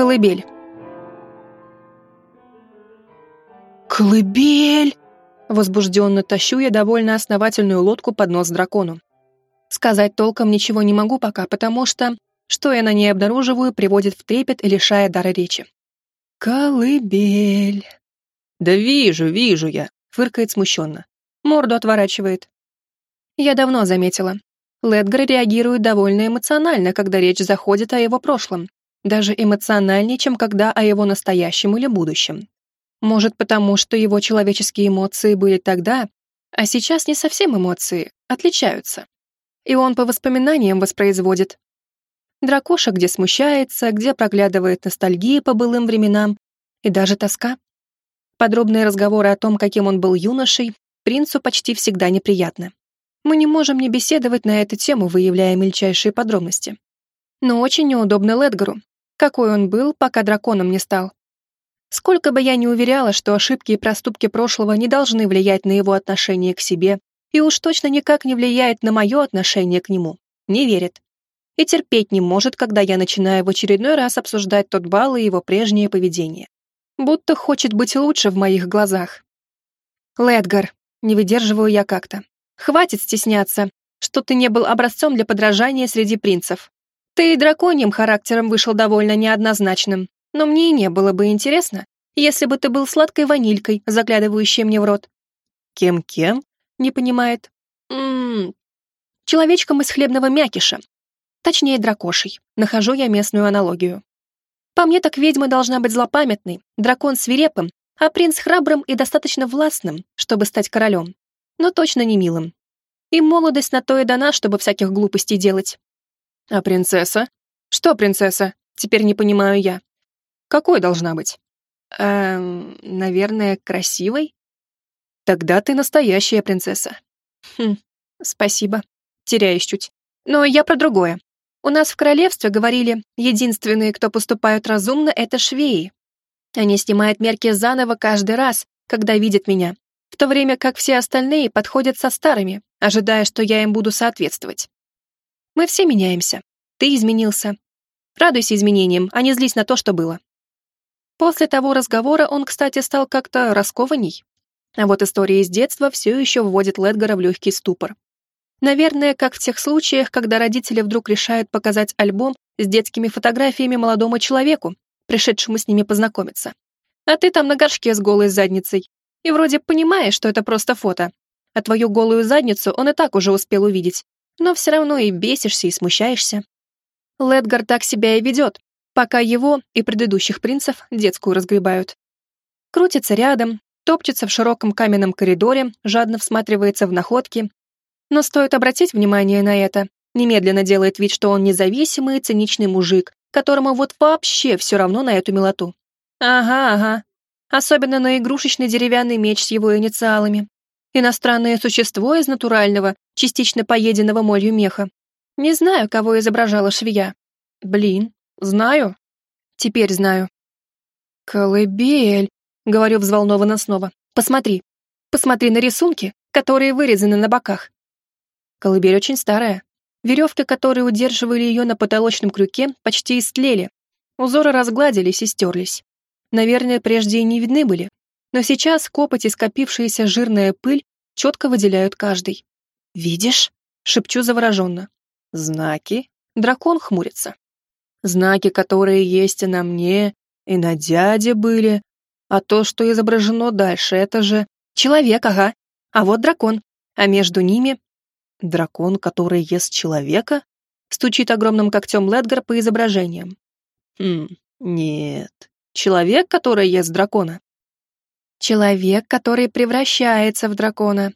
Колыбель. «Колыбель!» Возбужденно тащу я довольно основательную лодку под нос дракону. Сказать толком ничего не могу пока, потому что, что я на ней обнаруживаю, приводит в трепет и лишая дара речи. «Колыбель!» «Да вижу, вижу я!» — фыркает смущенно. Морду отворачивает. Я давно заметила. Ледгар реагирует довольно эмоционально, когда речь заходит о его прошлом. Даже эмоциональнее, чем когда о его настоящем или будущем. Может, потому что его человеческие эмоции были тогда, а сейчас не совсем эмоции, отличаются. И он по воспоминаниям воспроизводит. Дракоша где смущается, где проглядывает ностальгия по былым временам и даже тоска. Подробные разговоры о том, каким он был юношей, принцу почти всегда неприятны. Мы не можем не беседовать на эту тему, выявляя мельчайшие подробности. Но очень неудобно Ледгару, какой он был, пока драконом не стал. Сколько бы я ни уверяла, что ошибки и проступки прошлого не должны влиять на его отношение к себе, и уж точно никак не влияет на мое отношение к нему, не верит. И терпеть не может, когда я начинаю в очередной раз обсуждать тот бал и его прежнее поведение будто хочет быть лучше в моих глазах. Ледгар, не выдерживаю я как-то. Хватит стесняться, что ты не был образцом для подражания среди принцев. Ты и драконьим характером вышел довольно неоднозначным, но мне и не было бы интересно, если бы ты был сладкой ванилькой, заглядывающей мне в рот. Кем-кем? Не понимает. М человечком из хлебного мякиша. Точнее, дракошей. Нахожу я местную аналогию. По мне так ведьма должна быть злопамятной, дракон свирепым, а принц храбрым и достаточно властным, чтобы стать королем, но точно не милым. И молодость на то и дана, чтобы всяких глупостей делать. А принцесса? Что принцесса? Теперь не понимаю я. Какой должна быть? Эм, наверное, красивой? Тогда ты настоящая принцесса. Хм, спасибо. Теряюсь чуть. Но я про другое. У нас в королевстве говорили, единственные, кто поступают разумно, это швеи. Они снимают мерки заново каждый раз, когда видят меня, в то время как все остальные подходят со старыми, ожидая, что я им буду соответствовать. Мы все меняемся. Ты изменился. Радуйся изменениям, а не злись на то, что было. После того разговора он, кстати, стал как-то раскованней. А вот история из детства все еще вводит Ледгара в легкий ступор. Наверное, как в тех случаях, когда родители вдруг решают показать альбом с детскими фотографиями молодому человеку, пришедшему с ними познакомиться. А ты там на горшке с голой задницей. И вроде понимаешь, что это просто фото. А твою голую задницу он и так уже успел увидеть. Но все равно и бесишься, и смущаешься. Ледгар так себя и ведет, пока его и предыдущих принцев детскую разгребают. Крутится рядом, топчется в широком каменном коридоре, жадно всматривается в находки, но стоит обратить внимание на это, немедленно делает вид, что он независимый и циничный мужик, которому вот вообще все равно на эту милоту. Ага, ага. Особенно на игрушечный деревянный меч с его инициалами. Иностранное существо из натурального, частично поеденного молью меха. Не знаю, кого изображала швея. Блин, знаю. Теперь знаю. «Колыбель», — говорю взволнованно снова. «Посмотри. Посмотри на рисунки, которые вырезаны на боках. Колыбель очень старая. Веревки, которые удерживали ее на потолочном крюке, почти истлели. Узоры разгладились и стерлись. Наверное, прежде и не видны были. Но сейчас копоть и скопившаяся жирная пыль четко выделяют каждый. «Видишь?» — шепчу завороженно. «Знаки?» — дракон хмурится. «Знаки, которые есть и на мне, и на дяде были. А то, что изображено дальше, это же... Человек, ага. А вот дракон. А между ними Дракон, который ест человека? Стучит огромным когтем Ледгар по изображениям. Хм, нет. Человек, который ест дракона? Человек, который превращается в дракона.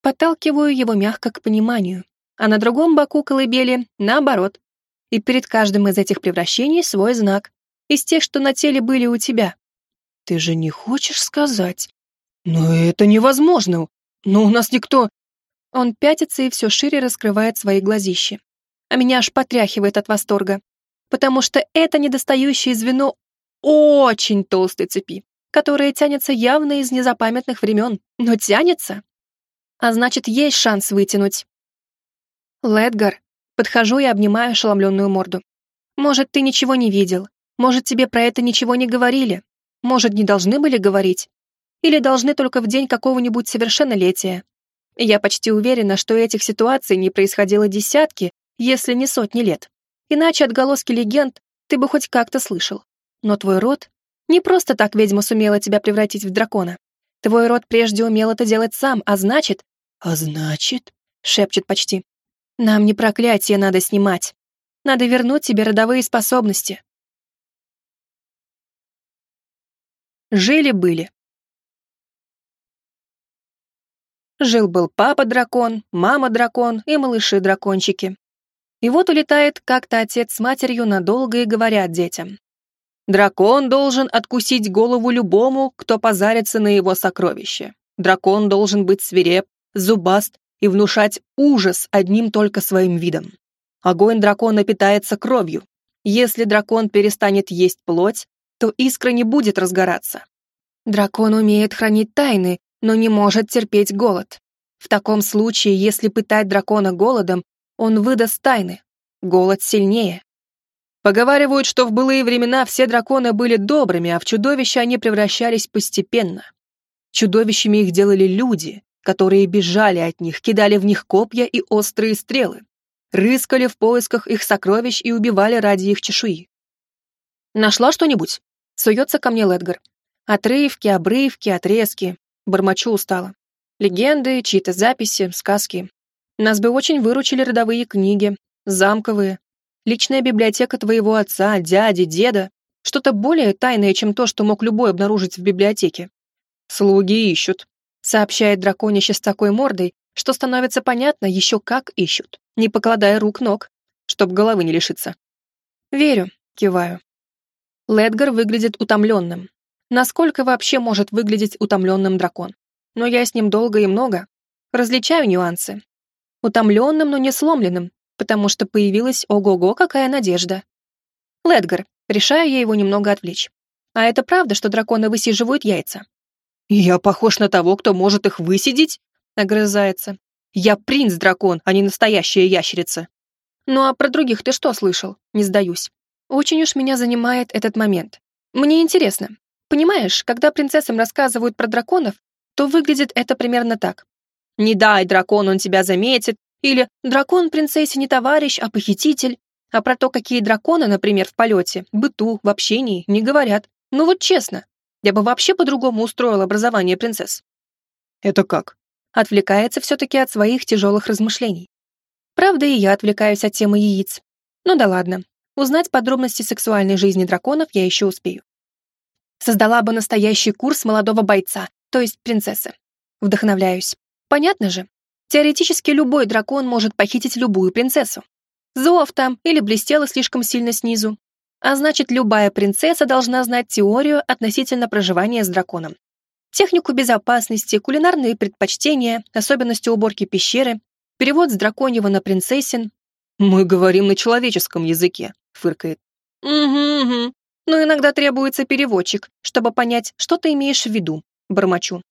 Подталкиваю его мягко к пониманию, а на другом боку колыбели наоборот. И перед каждым из этих превращений свой знак, из тех, что на теле были у тебя. Ты же не хочешь сказать? Но это невозможно. Но у нас никто... Он пятится и все шире раскрывает свои глазищи. А меня аж потряхивает от восторга. Потому что это недостающее звено очень толстой цепи, которая тянется явно из незапамятных времен, но тянется. А значит, есть шанс вытянуть. Ледгар, подхожу и обнимаю ошеломленную морду. Может, ты ничего не видел, Может, тебе про это ничего не говорили? Может, не должны были говорить? Или должны только в день какого-нибудь совершеннолетия? Я почти уверена, что этих ситуаций не происходило десятки, если не сотни лет. Иначе отголоски легенд ты бы хоть как-то слышал. Но твой род... Не просто так ведьма сумела тебя превратить в дракона. Твой род прежде умел это делать сам, а значит... А значит? Шепчет почти. Нам не проклятие надо снимать. Надо вернуть тебе родовые способности. Жили-были. Жил-был папа-дракон, мама-дракон и малыши-дракончики. И вот улетает как-то отец с матерью надолго и говорят детям. Дракон должен откусить голову любому, кто позарится на его сокровище. Дракон должен быть свиреп, зубаст и внушать ужас одним только своим видом. Огонь дракона питается кровью. Если дракон перестанет есть плоть, то искра не будет разгораться. Дракон умеет хранить тайны, но не может терпеть голод. В таком случае, если пытать дракона голодом, он выдаст тайны. Голод сильнее. Поговаривают, что в былые времена все драконы были добрыми, а в чудовища они превращались постепенно. Чудовищами их делали люди, которые бежали от них, кидали в них копья и острые стрелы, рыскали в поисках их сокровищ и убивали ради их чешуи. «Нашла что-нибудь?» — суется ко мне Ледгар. Отрывки, обрывки, отрезки. Бормочу устало. Легенды, чьи-то записи, сказки. Нас бы очень выручили родовые книги, замковые, личная библиотека твоего отца, дяди, деда, что-то более тайное, чем то, что мог любой обнаружить в библиотеке. Слуги ищут, сообщает драконище с такой мордой, что становится понятно еще как ищут, не покладая рук-ног, чтоб головы не лишиться. Верю, киваю. Ледгар выглядит утомленным. Насколько вообще может выглядеть утомленным дракон? Но я с ним долго и много. Различаю нюансы, утомленным, но не сломленным, потому что появилась ого-го какая надежда. Ледгар, решаю я его немного отвлечь. А это правда, что драконы высиживают яйца? Я похож на того, кто может их высидеть? Огрызается. Я принц-дракон, а не настоящая ящерица. Ну а про других ты что слышал? Не сдаюсь. Очень уж меня занимает этот момент. Мне интересно. Понимаешь, когда принцессам рассказывают про драконов, то выглядит это примерно так. Не дай дракон, он тебя заметит. Или дракон принцессе не товарищ, а похититель. А про то, какие драконы, например, в полете, быту, в общении, не говорят. Ну вот честно, я бы вообще по-другому устроил образование принцесс. Это как? Отвлекается все-таки от своих тяжелых размышлений. Правда, и я отвлекаюсь от темы яиц. Ну да ладно. Узнать подробности сексуальной жизни драконов я еще успею. Создала бы настоящий курс молодого бойца, то есть принцессы. Вдохновляюсь. Понятно же. Теоретически любой дракон может похитить любую принцессу. Зов там или блестела слишком сильно снизу. А значит, любая принцесса должна знать теорию относительно проживания с драконом. Технику безопасности, кулинарные предпочтения, особенности уборки пещеры, перевод с драконьего на принцессин. «Мы говорим на человеческом языке», — фыркает. «Угу, угу. Но иногда требуется переводчик, чтобы понять, что ты имеешь в виду», — бормочу.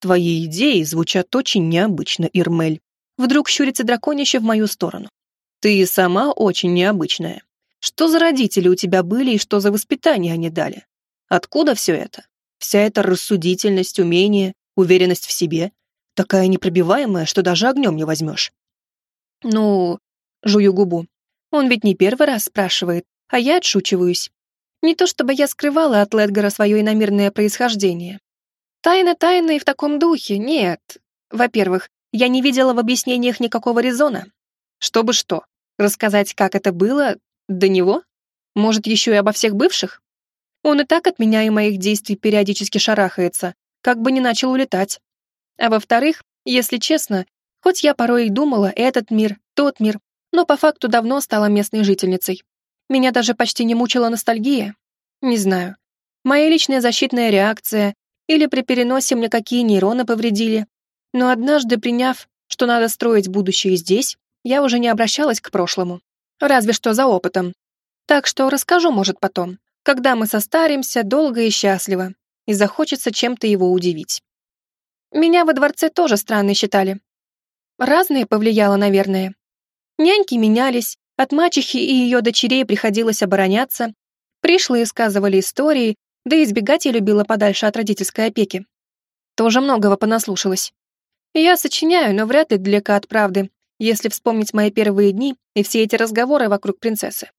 Твои идеи звучат очень необычно, Ирмель. Вдруг щурится драконище в мою сторону. Ты сама очень необычная. Что за родители у тебя были и что за воспитание они дали? Откуда все это? Вся эта рассудительность, умение, уверенность в себе, такая непробиваемая, что даже огнем не возьмешь. Ну, жую губу. Он ведь не первый раз спрашивает, а я отшучиваюсь. Не то чтобы я скрывала от Ледгара свое иномирное происхождение. Тайна тайны в таком духе, нет. Во-первых, я не видела в объяснениях никакого резона. Чтобы что, рассказать, как это было до него? Может, еще и обо всех бывших? Он и так от меня и моих действий периодически шарахается, как бы не начал улетать. А во-вторых, если честно, хоть я порой и думала, этот мир, тот мир, но по факту давно стала местной жительницей. Меня даже почти не мучила ностальгия. Не знаю. Моя личная защитная реакция или при переносе мне какие нейроны повредили. Но однажды, приняв, что надо строить будущее здесь, я уже не обращалась к прошлому. Разве что за опытом. Так что расскажу, может, потом, когда мы состаримся долго и счастливо, и захочется чем-то его удивить. Меня во дворце тоже странно считали. Разные повлияло, наверное. Няньки менялись, от мачехи и ее дочерей приходилось обороняться, Пришлые сказывали истории, да и избегать я любила подальше от родительской опеки. Тоже многого понаслушалась. Я сочиняю, но вряд ли далека от правды, если вспомнить мои первые дни и все эти разговоры вокруг принцессы.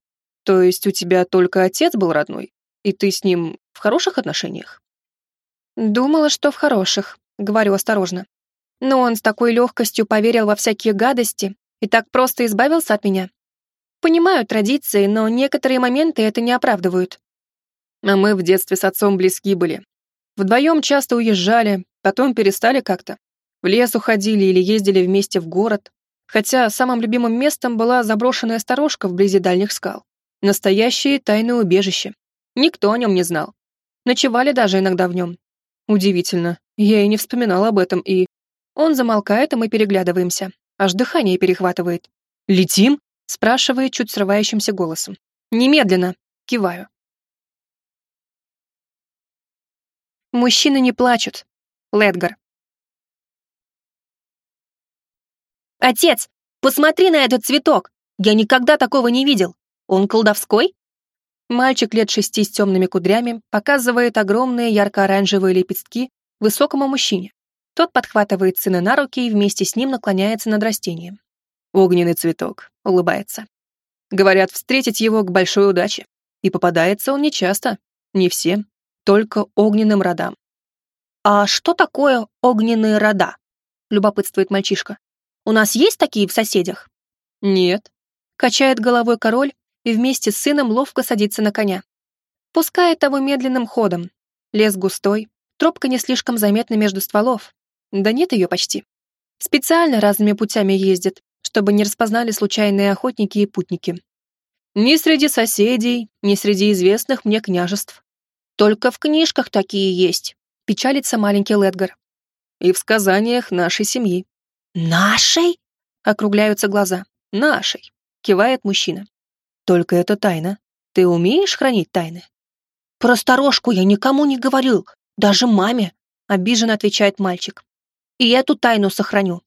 То есть у тебя только отец был родной, и ты с ним в хороших отношениях? Думала, что в хороших, говорю осторожно. Но он с такой легкостью поверил во всякие гадости и так просто избавился от меня. Понимаю традиции, но некоторые моменты это не оправдывают. А мы в детстве с отцом близки были. Вдвоем часто уезжали, потом перестали как-то. В лес уходили или ездили вместе в город. Хотя самым любимым местом была заброшенная сторожка вблизи дальних скал. Настоящее тайное убежище. Никто о нем не знал. Ночевали даже иногда в нем. Удивительно, я и не вспоминал об этом, и... Он замолкает, и мы переглядываемся. Аж дыхание перехватывает. «Летим?» — спрашивает чуть срывающимся голосом. «Немедленно!» — киваю. Мужчины не плачут. Ледгар. «Отец, посмотри на этот цветок! Я никогда такого не видел! Он колдовской?» Мальчик лет шести с темными кудрями показывает огромные ярко-оранжевые лепестки высокому мужчине. Тот подхватывает сына на руки и вместе с ним наклоняется над растением. Огненный цветок, улыбается. Говорят, встретить его к большой удаче. И попадается он нечасто, не всем, только огненным родам. «А что такое огненные рода?» — любопытствует мальчишка. «У нас есть такие в соседях?» «Нет», — качает головой король и вместе с сыном ловко садится на коня. Пускает того медленным ходом. Лес густой, тропка не слишком заметна между стволов, да нет ее почти. Специально разными путями ездит, чтобы не распознали случайные охотники и путники. Ни среди соседей, ни среди известных мне княжеств. Только в книжках такие есть, печалится маленький Ледгар. И в сказаниях нашей семьи. Нашей? Округляются глаза. Нашей, кивает мужчина. Только это тайна. Ты умеешь хранить тайны? Про сторожку я никому не говорил, даже маме, обиженно отвечает мальчик и эту тайну сохраню».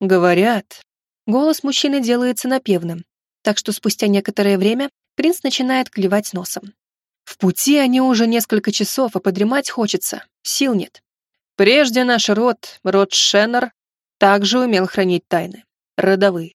Говорят, голос мужчины делается напевным, так что спустя некоторое время принц начинает клевать носом. В пути они уже несколько часов, а подремать хочется, сил нет. Прежде наш род, род Шеннер, также умел хранить тайны, родовые.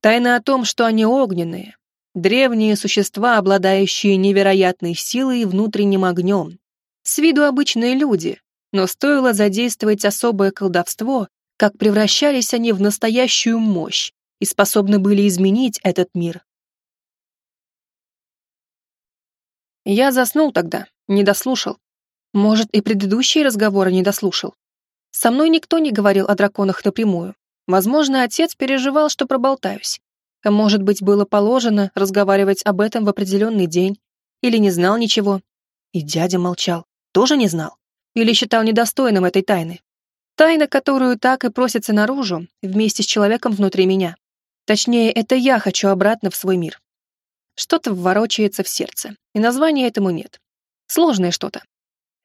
Тайны о том, что они огненные, древние существа, обладающие невероятной силой и внутренним огнем. С виду обычные люди, но стоило задействовать особое колдовство, как превращались они в настоящую мощь и способны были изменить этот мир. Я заснул тогда, не дослушал. Может, и предыдущие разговоры не дослушал. Со мной никто не говорил о драконах напрямую. Возможно, отец переживал, что проболтаюсь. А может быть, было положено разговаривать об этом в определенный день. Или не знал ничего. И дядя молчал. Тоже не знал или считал недостойным этой тайны. Тайна, которую так и просится наружу, вместе с человеком внутри меня. Точнее, это я хочу обратно в свой мир. Что-то вворочается в сердце, и названия этому нет. Сложное что-то.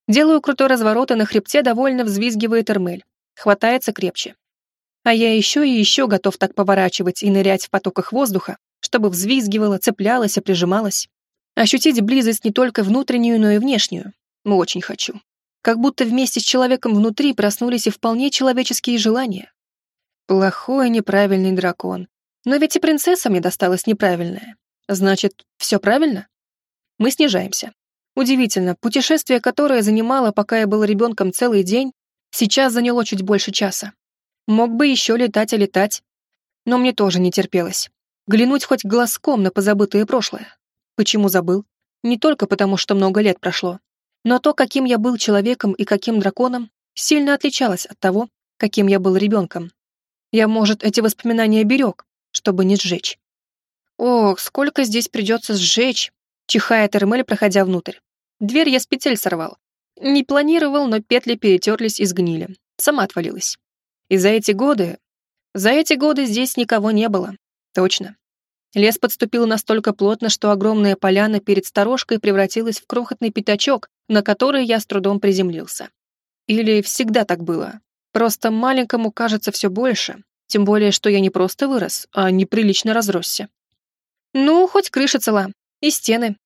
Делаю крутой разворот, и на хребте довольно взвизгивает Эрмель. Хватается крепче. А я еще и еще готов так поворачивать и нырять в потоках воздуха, чтобы взвизгивала, цеплялась и прижималась. Ощутить близость не только внутреннюю, но и внешнюю. Очень хочу как будто вместе с человеком внутри проснулись и вполне человеческие желания. Плохой неправильный дракон. Но ведь и принцесса мне досталась неправильная. Значит, все правильно? Мы снижаемся. Удивительно, путешествие, которое занимало, пока я был ребенком, целый день, сейчас заняло чуть больше часа. Мог бы еще летать и летать. Но мне тоже не терпелось. Глянуть хоть глазком на позабытое прошлое. Почему забыл? Не только потому, что много лет прошло, но то, каким я был человеком и каким драконом, сильно отличалось от того, каким я был ребенком. Я, может, эти воспоминания берег, чтобы не сжечь. Ох, сколько здесь придется сжечь, чихает Эрмель, проходя внутрь. Дверь я с петель сорвал. Не планировал, но петли перетерлись и сгнили. Сама отвалилась. И за эти годы... За эти годы здесь никого не было. Точно. Лес подступил настолько плотно, что огромная поляна перед сторожкой превратилась в крохотный пятачок, на который я с трудом приземлился. Или всегда так было. Просто маленькому кажется все больше, тем более, что я не просто вырос, а неприлично разросся. Ну, хоть крыша цела, и стены.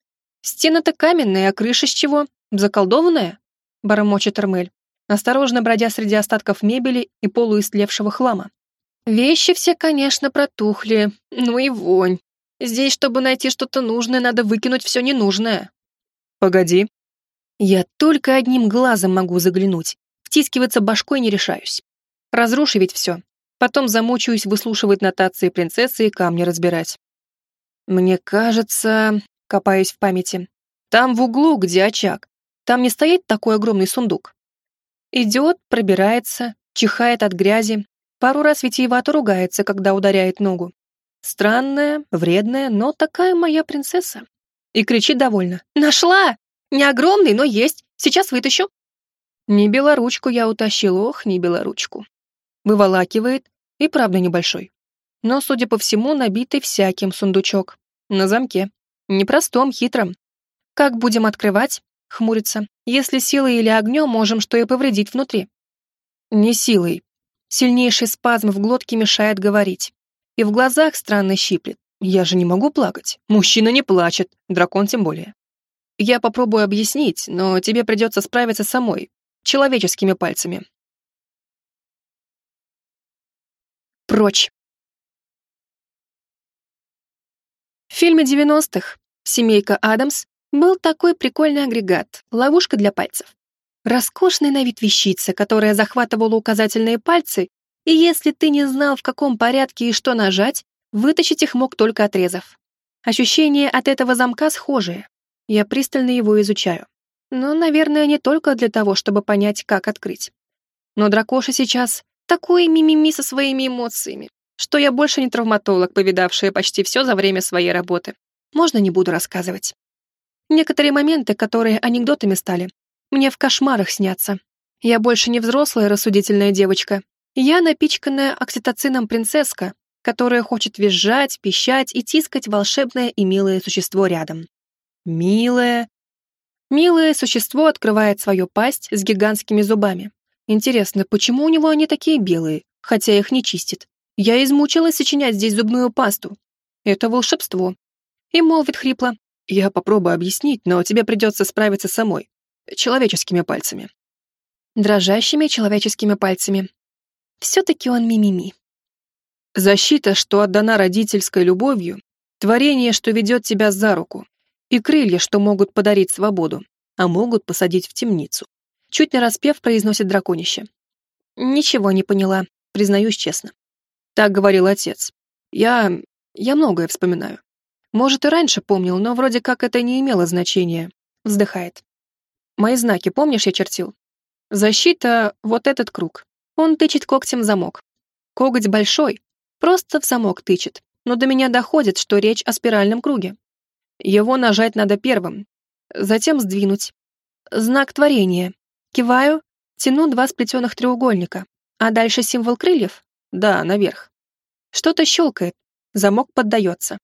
Стены-то каменные, а крыша с чего? Заколдованная? Бормочет Эрмель, осторожно бродя среди остатков мебели и полуистлевшего хлама. Вещи все, конечно, протухли, ну и вонь. Здесь, чтобы найти что-то нужное, надо выкинуть все ненужное. Погоди. Я только одним глазом могу заглянуть. Втискиваться башкой не решаюсь. Разрушу ведь все. Потом замучаюсь выслушивать нотации принцессы и камни разбирать. Мне кажется, копаюсь в памяти, там в углу, где очаг, там не стоит такой огромный сундук. Идет, пробирается, чихает от грязи, пару раз витиевато ругается, когда ударяет ногу. Странная, вредная, но такая моя принцесса. И кричит довольно. «Нашла! Не огромный, но есть. Сейчас вытащу». Не белоручку я утащил, ох, не белоручку. Выволакивает, и правда небольшой. Но, судя по всему, набитый всяким сундучок. На замке. Непростом, хитром. Как будем открывать? Хмурится. Если силой или огнем можем что и повредить внутри. Не силой. Сильнейший спазм в глотке мешает говорить. И в глазах странно щиплет. Я же не могу плакать. Мужчина не плачет, дракон тем более. Я попробую объяснить, но тебе придется справиться самой, человеческими пальцами. Прочь. В фильме 90-х «Семейка Адамс» был такой прикольный агрегат, ловушка для пальцев. Роскошная на вид вещица, которая захватывала указательные пальцы, и если ты не знал, в каком порядке и что нажать, вытащить их мог только отрезав. Ощущения от этого замка схожие. Я пристально его изучаю. Но, наверное, не только для того, чтобы понять, как открыть. Но дракоша сейчас такой мимими со своими эмоциями, что я больше не травматолог, повидавшая почти все за время своей работы. Можно не буду рассказывать. Некоторые моменты, которые анекдотами стали, мне в кошмарах снятся. Я больше не взрослая рассудительная девочка. Я напичканная окситоцином принцесска, которая хочет визжать, пищать и тискать волшебное и милое существо рядом. Милое. Милое существо открывает свою пасть с гигантскими зубами. Интересно, почему у него они такие белые, хотя их не чистит? Я измучилась сочинять здесь зубную пасту. Это волшебство. И молвит хрипло. Я попробую объяснить, но тебе придется справиться самой. Человеческими пальцами. Дрожащими человеческими пальцами. Все-таки он мимими. Защита, что отдана родительской любовью, творение, что ведет тебя за руку, и крылья, что могут подарить свободу, а могут посадить в темницу. Чуть не распев произносит драконище. Ничего не поняла, признаюсь честно. Так говорил отец. Я... я многое вспоминаю. Может, и раньше помнил, но вроде как это не имело значения. Вздыхает. Мои знаки, помнишь, я чертил? Защита — вот этот круг. Он тычет когтем замок. Коготь большой, просто в замок тычет, но до меня доходит, что речь о спиральном круге. Его нажать надо первым, затем сдвинуть. Знак творения. Киваю, тяну два сплетенных треугольника. А дальше символ крыльев? Да, наверх. Что-то щелкает. Замок поддается.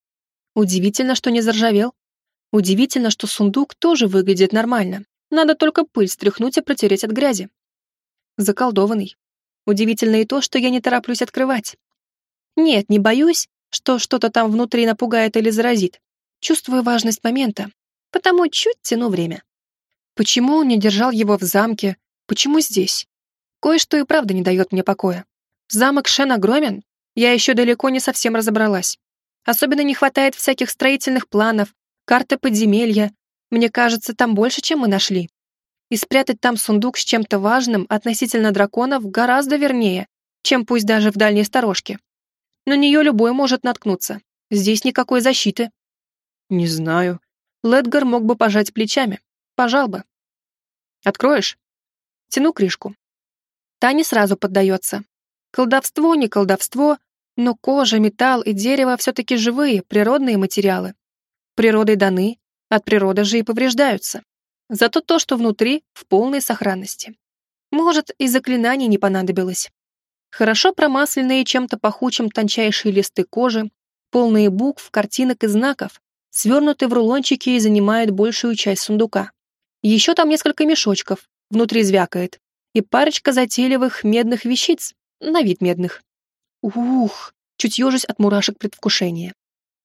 Удивительно, что не заржавел. Удивительно, что сундук тоже выглядит нормально. Надо только пыль стряхнуть и протереть от грязи. Заколдованный. Удивительно и то, что я не тороплюсь открывать. Нет, не боюсь, что что-то там внутри напугает или заразит. Чувствую важность момента, потому чуть тяну время. Почему он не держал его в замке? Почему здесь? Кое-что и правда не дает мне покоя. Замок Шен огромен. Я еще далеко не совсем разобралась. Особенно не хватает всяких строительных планов, карты подземелья. Мне кажется, там больше, чем мы нашли. И спрятать там сундук с чем-то важным относительно драконов гораздо вернее, чем пусть даже в дальней сторожке. На нее любой может наткнуться. Здесь никакой защиты. Не знаю. Ледгар мог бы пожать плечами. Пожал бы. Откроешь? Тяну крышку. Та не сразу поддается. Колдовство, не колдовство, но кожа, металл и дерево все-таки живые, природные материалы. Природой даны, от природы же и повреждаются. Зато то, что внутри, в полной сохранности. Может, и заклинаний не понадобилось. Хорошо промасленные чем-то пахучим тончайшие листы кожи, полные букв, картинок и знаков, свернуты в рулончики и занимают большую часть сундука. Еще там несколько мешочков, внутри звякает, и парочка затейливых медных вещиц, на вид медных. Ух, чуть ежусь от мурашек предвкушения.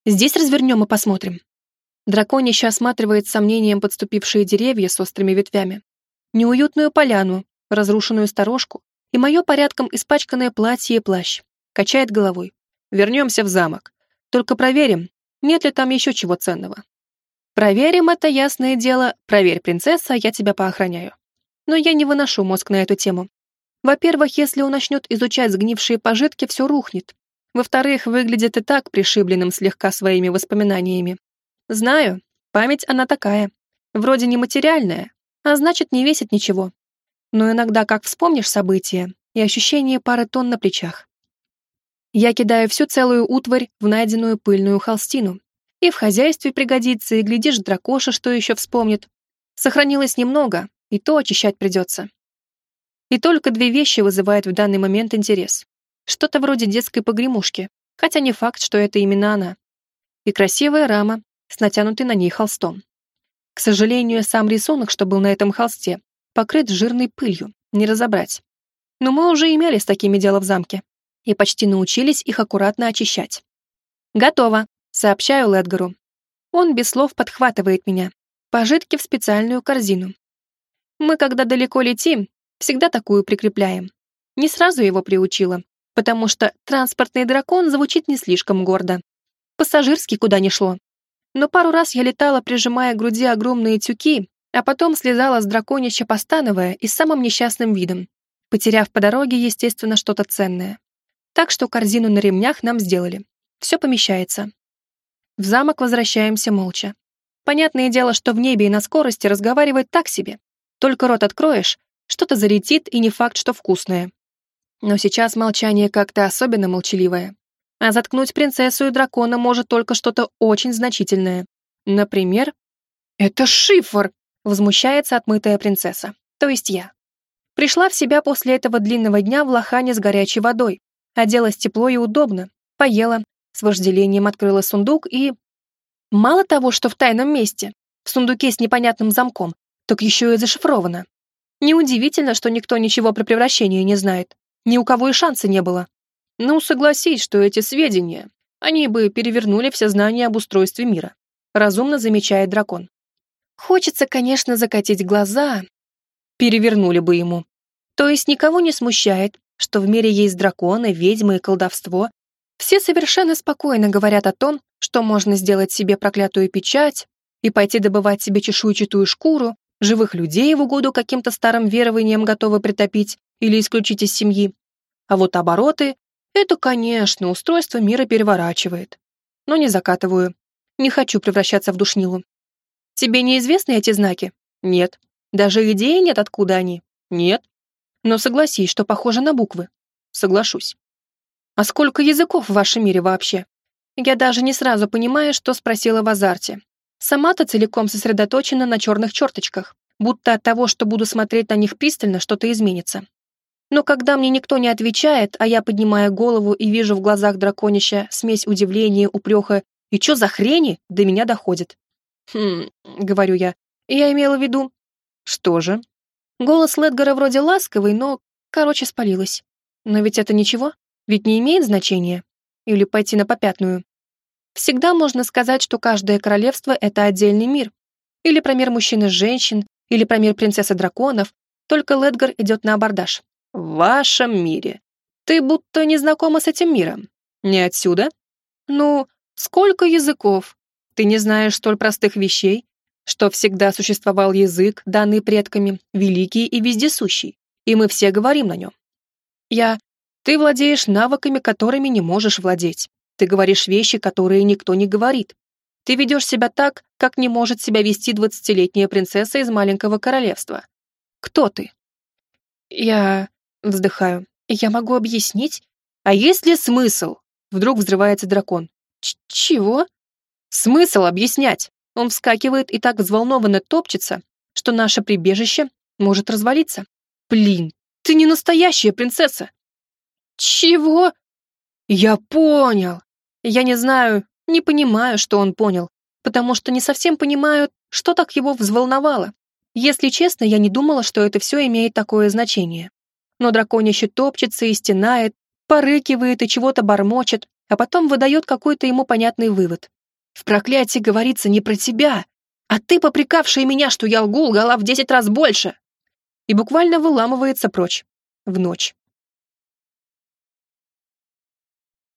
Здесь развернем и посмотрим. Драконище осматривает с сомнением подступившие деревья с острыми ветвями, неуютную поляну, разрушенную сторожку и мое порядком испачканное платье и плащ. Качает головой. Вернемся в замок. Только проверим, нет ли там еще чего ценного. Проверим это, ясное дело. Проверь, принцесса, я тебя поохраняю. Но я не выношу мозг на эту тему. Во-первых, если он начнет изучать сгнившие пожитки, все рухнет. Во-вторых, выглядит и так пришибленным слегка своими воспоминаниями. Знаю, память она такая. Вроде нематериальная, а значит, не весит ничего. Но иногда, как вспомнишь события, и ощущение пары тонн на плечах. Я кидаю всю целую утварь в найденную пыльную холстину. И в хозяйстве пригодится, и, глядишь, дракоша что еще вспомнит. Сохранилось немного, и то очищать придется. И только две вещи вызывают в данный момент интерес. Что-то вроде детской погремушки, хотя не факт, что это именно она. И красивая рама с натянутой на ней холстом. К сожалению, сам рисунок, что был на этом холсте, покрыт жирной пылью, не разобрать. Но мы уже имели с такими дело в замке и почти научились их аккуратно очищать. «Готово», — сообщаю Ледгару. Он без слов подхватывает меня. Пожитки в специальную корзину. Мы, когда далеко летим, всегда такую прикрепляем. Не сразу его приучила, потому что транспортный дракон звучит не слишком гордо. Пассажирский куда ни шло. Но пару раз я летала, прижимая к груди огромные тюки, а потом слезала с драконища, постановая и с самым несчастным видом, потеряв по дороге, естественно, что-то ценное. Так что корзину на ремнях нам сделали. Все помещается. В замок возвращаемся молча. Понятное дело, что в небе и на скорости разговаривать так себе. Только рот откроешь, что-то залетит, и не факт, что вкусное. Но сейчас молчание как-то особенно молчаливое. А заткнуть принцессу и дракона может только что-то очень значительное. Например, «Это шифр!» — возмущается отмытая принцесса. То есть я. Пришла в себя после этого длинного дня в лохане с горячей водой, Оделась тепло и удобно, поела, с вожделением открыла сундук и... Мало того, что в тайном месте, в сундуке с непонятным замком, так еще и зашифровано. Неудивительно, что никто ничего про превращение не знает. Ни у кого и шанса не было. Ну, согласись, что эти сведения, они бы перевернули все знания об устройстве мира. Разумно замечает дракон. Хочется, конечно, закатить глаза. Перевернули бы ему. То есть никого не смущает, что в мире есть драконы, ведьмы и колдовство, все совершенно спокойно говорят о том, что можно сделать себе проклятую печать и пойти добывать себе чешуйчатую шкуру, живых людей в угоду каким-то старым верованиям готовы притопить или исключить из семьи. А вот обороты — это, конечно, устройство мира переворачивает. Но не закатываю. Не хочу превращаться в душнилу. Тебе неизвестны эти знаки? Нет. Даже идеи нет, откуда они? Нет. Но согласись, что похоже на буквы. Соглашусь. А сколько языков в вашем мире вообще? Я даже не сразу понимаю, что спросила в азарте. Сама-то целиком сосредоточена на черных черточках, будто от того, что буду смотреть на них пристально, что-то изменится. Но когда мне никто не отвечает, а я поднимаю голову и вижу в глазах драконища смесь удивления, упреха и чё за хрени, до меня доходит. «Хм», — говорю я, — «я имела в виду...» «Что же?» Голос Ледгара вроде ласковый, но, короче, спалилась. Но ведь это ничего, ведь не имеет значения. Или пойти на попятную. Всегда можно сказать, что каждое королевство — это отдельный мир. Или про мир мужчин и женщин, или про мир принцессы драконов. Только Ледгар идет на абордаж. В вашем мире. Ты будто не знакома с этим миром. Не отсюда? Ну, сколько языков? Ты не знаешь столь простых вещей, что всегда существовал язык, данный предками, великий и вездесущий, и мы все говорим на нем. Я... Ты владеешь навыками, которыми не можешь владеть. Ты говоришь вещи, которые никто не говорит. Ты ведешь себя так, как не может себя вести двадцатилетняя принцесса из маленького королевства. Кто ты? Я... Вздыхаю. Я могу объяснить? А есть ли смысл? Вдруг взрывается дракон. Ч чего? Смысл объяснять? Он вскакивает и так взволнованно топчется, что наше прибежище может развалиться. Блин, ты не настоящая принцесса. Чего? Я понял. Я не знаю, не понимаю, что он понял, потому что не совсем понимаю, что так его взволновало. Если честно, я не думала, что это все имеет такое значение. Но драконище топчется и стенает, порыкивает и чего-то бормочет, а потом выдает какой-то ему понятный вывод. В проклятии говорится не про тебя, а ты, попрекавшая меня, что я лгу, лгала в десять раз больше. И буквально выламывается прочь. В ночь.